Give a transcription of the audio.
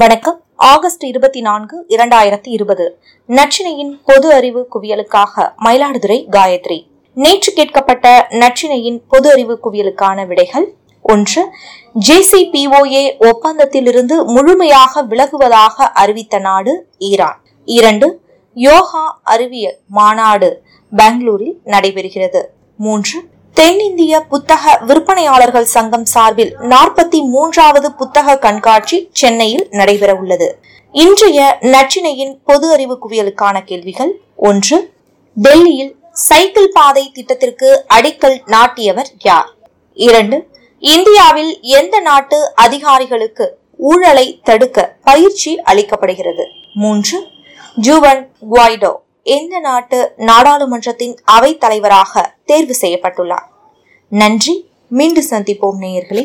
வணக்கம். ஆகஸ்ட் இருபத்தி நான்கு இரண்டாயிரத்தி இருபது. நச்சினையின் பொது அறிவு குவியலுக்காக மயிலாடுதுறை காயத்ரி. நேற்று கேட்கப்பட்ட நச்சினையின் பொது அறிவு குவியலுக்கான விடைகள் ஒன்று ஜேசிபிஓஏ ஒப்பந்தத்திலிருந்து முழுமையாக விலகுவதாக அறிவித்த நாடு ஈரான். இரண்டு யோகா அறிவியல் மாநாடு பெங்களூரில் நடைபெறுகிறது. மூன்று தென்னிந்திய புத்தக விற்பனையாளர்கள் சங்கம் சார்பில் நாற்பத்தி மூன்றாவது புத்தக கண்காட்சி சென்னையில் நடைபெற உள்ளது. இன்றைய நச்சினையின் பொது அறிவு குவியலுக்கான கேள்விகள் ஒன்று டெல்லியில் சைக்கிள் பாதை திட்டத்திற்கு அடிக்கல் நாட்டியவர் யார்? இரண்டு இந்தியாவில் எந்த நாட்டு அதிகாரிகளுக்கு ஊழலை தடுக்க பயிற்சி அளிக்கப்படுகிறது? மூன்று ஜூவன் குவாய்டோ. எந்த நாட்டு நாடாளுமன்றத்தின் அவை தலைவராக தேர்வு செய்யப்பட்டுள்ளார். நன்றி. மீண்டும் சந்திப்போம் நேயர்களே.